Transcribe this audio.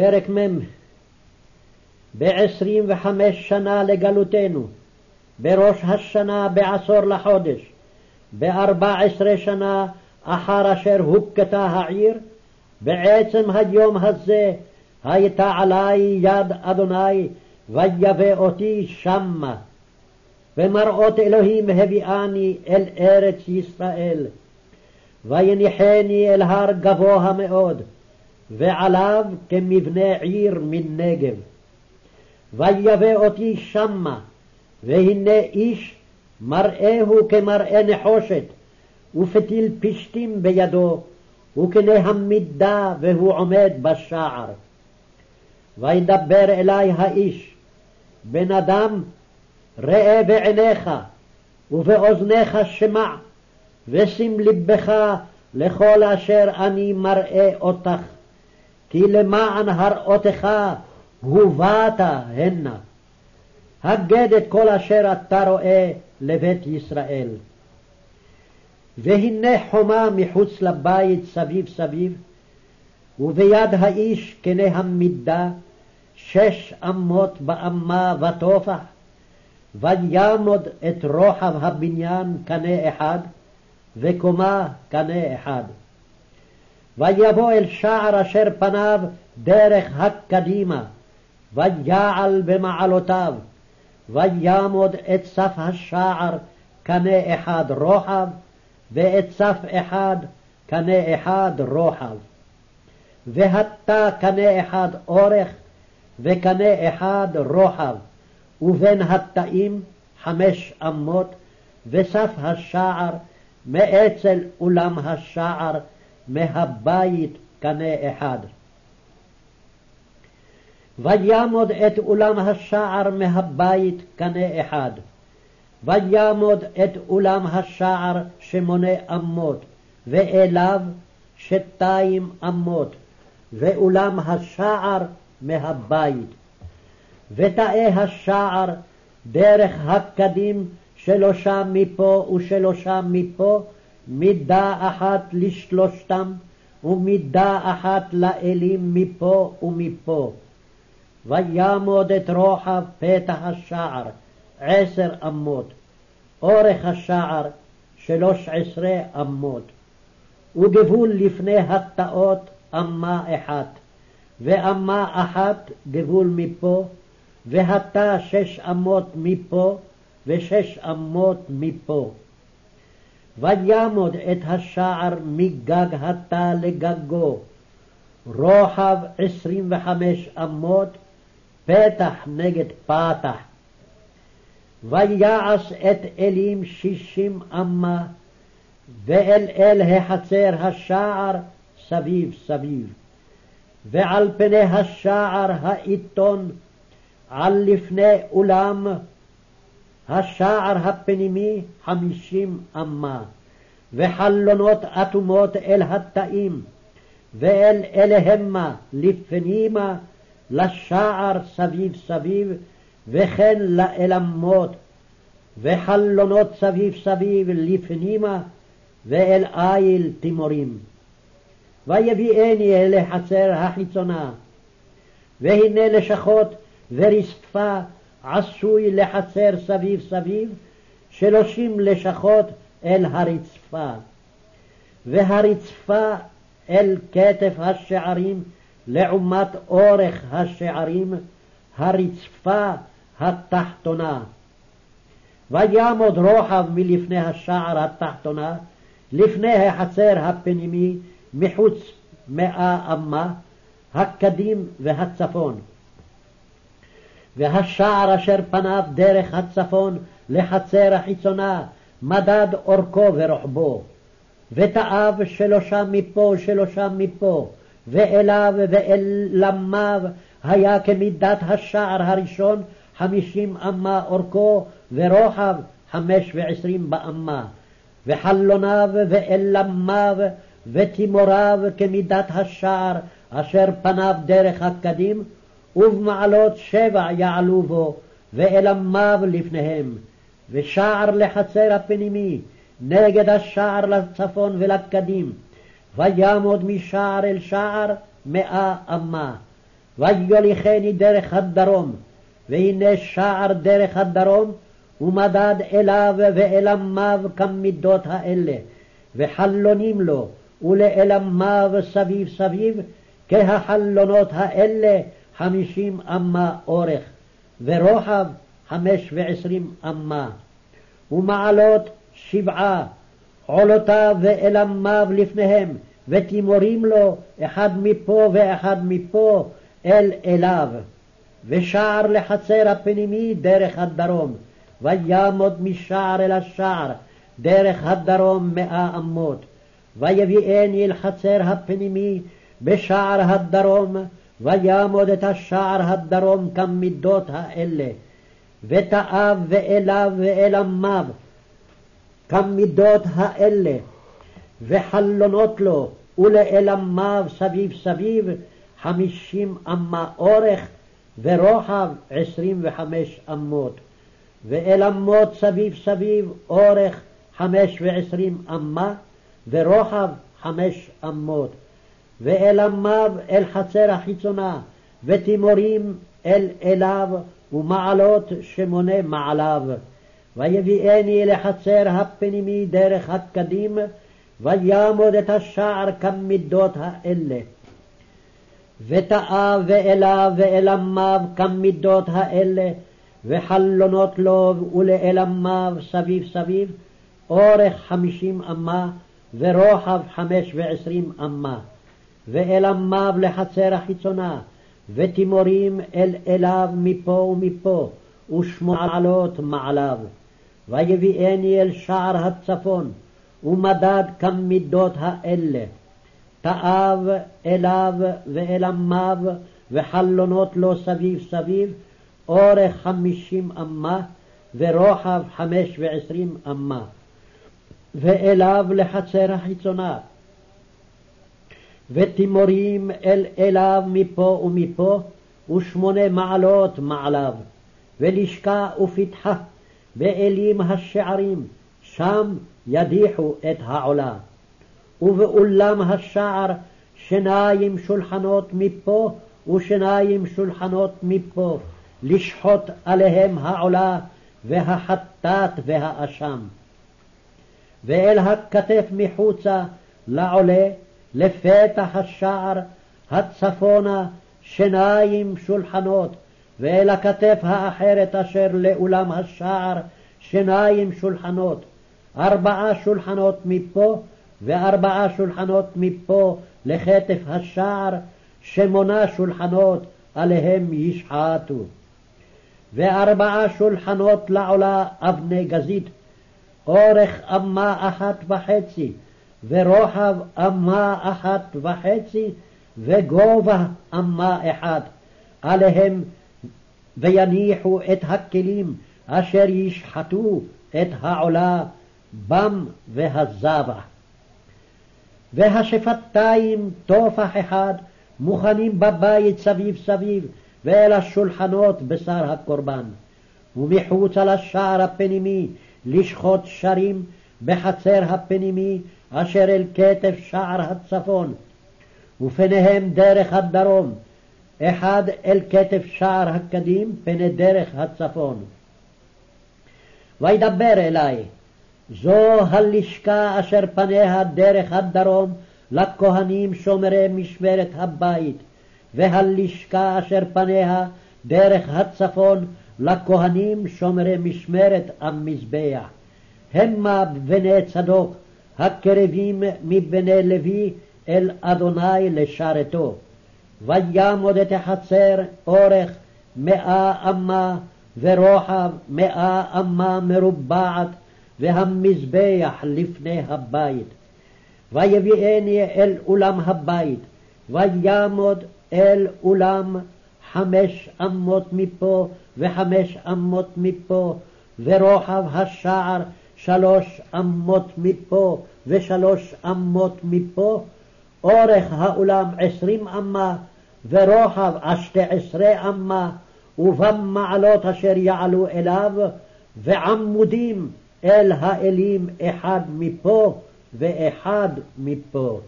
פרק מ' בעשרים וחמש שנה לגלותנו, בראש השנה בעשור לחודש, בארבע עשרה שנה אחר אשר הוכתה העיר, בעצם היום הזה הייתה עלי יד אדוני ויבא אותי שמה. ומראות אלוהים הביאני אל ארץ ישראל. ויניחני אל הר גבוה מאוד, ועליו כמבנה עיר מנגב. ויבא אותי שמה, והנה איש מראהו כמראה נחושת, ופתיל פשתים בידו, וכנה המידה, והוא עומד בשער. וידבר אלי האיש, בן אדם, ראה בעיניך, ובאוזניך שמע, ושים לבך לכל אשר אני מראה אותך. כי למען הראותך הובאת הנה. הגד את כל אשר אתה רואה לבית ישראל. והנה חומה מחוץ לבית סביב סביב, וביד האיש קנה המידה, שש אמות באמה וטופח, וימוד את רוחב הבניין קנה אחד, וקומה קנה אחד. ויבוא אל שער אשר פניו דרך הקדימה, ויעל במעלותיו, וימוד את סף השער קנה אחד רוחב, ואת סף אחד קנה אחד רוחב. והטה קנה אחד אורך, וקנה אחד רוחב, ובין התאים חמש אמות, וסף השער מאצל אולם השער מהבית קנה אחד. וימוד את אולם השער מהבית קנה אחד. וימוד את אולם השער שמונה אמות, ואליו שתיים אמות, ואולם השער מהבית. ותאי השער דרך הקדים שלושה מפה ושלושה מפה, מידה אחת לשלושתם, ומידה אחת לאלים מפה ומפה. וימוד את רוחב פתח השער עשר אמות, אורך השער שלוש עשרה אמות, וגבול לפני התאות אמה אחת, ואמה אחת גבול מפה, והתא שש אמות מפה, ושש אמות מפה. וימוד את השער מגג התא לגגו, רוחב עשרים וחמש אמות, פתח נגד פתח. ויעש את אלים שישים אמה, ואל אל החצר השער סביב סביב. ועל פני השער העיתון, על לפני אולם, השער הפנימי חמישים אמה, וחלונות אטומות אל התאים, ואל אליהמה לפנימה, לשער סביב סביב, וכן לאלמות, וחלונות סביב סביב לפנימה, ואל איל תימורים. ויביאני אל החצר החיצונה, והנה לשכות ורצפה עשוי לחצר סביב סביב, שלושים לשכות אל הרצפה. והרצפה אל כתף השערים לעומת אורך השערים, הרצפה התחתונה. ויעמוד רוחב מלפני השער התחתונה, לפני החצר הפנימי, מחוץ מאה אמה, הקדים והצפון. והשער אשר פניו דרך הצפון לחצר החיצונה, מדד אורכו ורוחבו. ותאיו שלושה מפה שלושה מפה, ואליו ואל למיו היה כמידת השער הראשון חמישים אמה אורכו, ורוחב חמש ועשרים באמה. וחלוניו ואלמיו ותימוריו כמידת השער אשר פניו דרך הקדים, ובמעלות שבע יעלו בו, ואלמיו לפניהם. ושער לחצר הפנימי, נגד השער לצפון ולקדים, וימוד משער אל שער מאה אמה. ויוליכני דרך הדרום, והנה שער דרך הדרום, ומדד אליו ואלמיו כמידות האלה, וחלונים לו, ולאלמיו סביב סביב, כהחלונות האלה חמישים אמה אורך, ורוחב חמש ועשרים אמה. ומעלות שבעה, עולותיו ואלמיו לפניהם, ותימורים לו אחד מפה ואחד מפה אל אליו. ושער לחצר הפנימי דרך הדרום, וימוד משער אל השער דרך הדרום מאה אמות. ויביאני אל חצר הפנימי בשער הדרום, וימוד את השער הדרום כמידות האלה. ותאב ואליו ואלמיו כמידות האלה, וחלונות לו ולאלמיו סביב סביב חמישים אמה אורך ורוחב עשרים וחמש אמות, ואלמות סביב סביב אורך חמש ועשרים אמה ורוחב חמש אמות, ואלמיו אל חצר החיצונה, ותימורים אל אליו ומעלות שמונה מעליו. ויביאני לחצר הפנימי דרך הקדים, ויעמוד את השער כמידות האלה. ותאב ואליו ואלמיו כמידות האלה, וחלונות לו ולאלמיו סביב סביב, אורך חמישים אמה, ורוחב חמש ועשרים אמה. ואלמיו לחצר החיצונה, ותימורים אל אליו מפה ומפה, ושמועלות מעליו. ויביאני אל שער הצפון, ומדד כמידות האלה. תאב אליו ואלמיו, וחלונות לו סביב סביב, אורך חמישים אמה, ורוחב חמש ועשרים אמה. ואליו לחצר החיצונה, ותימורים אל אליו מפה ומפה, ושמונה מעלות מעליו, ולשכה ופתחה, ואלים השערים, שם ידיחו את העולה. ובאולם השער שניים שולחנות מפה ושניים שולחנות מפה, לשחוט עליהם העולה והחטאת והאשם. ואל הכתף מחוצה לעולה לפתח השער הצפונה שניים שולחנות, ואל הכתף האחרת אשר לאולם השער שניים שולחנות, ארבעה שולחנות מפה וארבעה שולחנות מפה לכתף השער, שמונה שולחנות עליהם ישחטו. וארבעה שולחנות לעולה אבני גזית, אורך אמה אחת וחצי, ורוחב אמה אחת וחצי, וגובה אמה אחת, עליהם ויניחו את הכלים אשר ישחטו את העולה בם והזבח. והשפתיים טופח אחד מוכנים בבית סביב סביב, ואל השולחנות בשר הקורבן. ומחוץ על השער הפנימי לשחוט שרים בחצר הפנימי אשר אל כתף שער הצפון, ופניהם דרך הדרום, אחד אל כתף שער הקדים, פני דרך הצפון. וידבר אלי, זו הלשכה אשר פניה דרך הדרום לכהנים שומרי משמרת הבית, והלשכה אשר פניה דרך הצפון לכהנים שומרי משמרת המזבח. המה בני צדוק, הקרבים מבני לוי אל אדוני לשרתו. וימוד את החצר אורך מאה אמה ורוחב מאה אמה מרובעת והמזבח לפני הבית. ויביאני אל אולם הבית, וימוד אל אולם חמש אמות מפה וחמש אמות מפה, ורוחב השער שלוש אמות מפה ושלוש אמות מפה, אורך האולם עשרים אמה, ורוחב השתי עשרה אמה, ובמעלות אשר יעלו אליו, ועמודים אל האלים אחד מפה ואחד מפה.